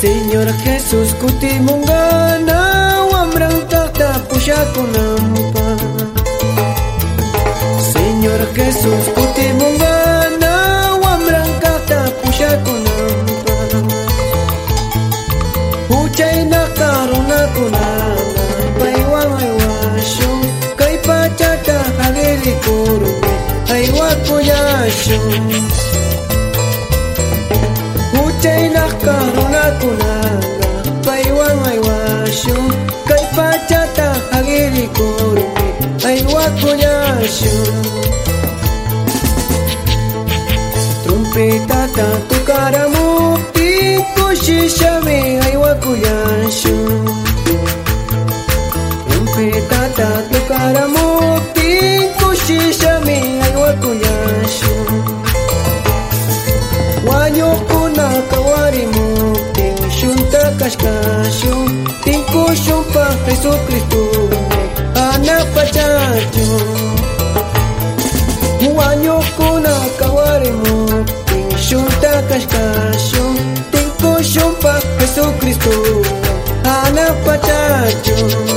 Señor Jesús kutimungana wamrantaqta pushakunampa Señor Jesús kutimungana wamrankaqta pushakunampa Huchayna karunakunana paywan aywashun kay pachata hagirikurmi aywakuyashun Huchayna karunakunanga paywan aywashun kay pachata hagirikurmi aywakuyashun Trumpetata tukaramukti kushishami aywakuyashun Trumpetata tukaramukti kushishami aywakuyashun Wanyukuna kawarimuktin shunta kashkashun Tinkushunpa Jesucristo anapachachun junta tá, tá, cascacho Tem puxo pra Jesucristo Ana ah, pachacho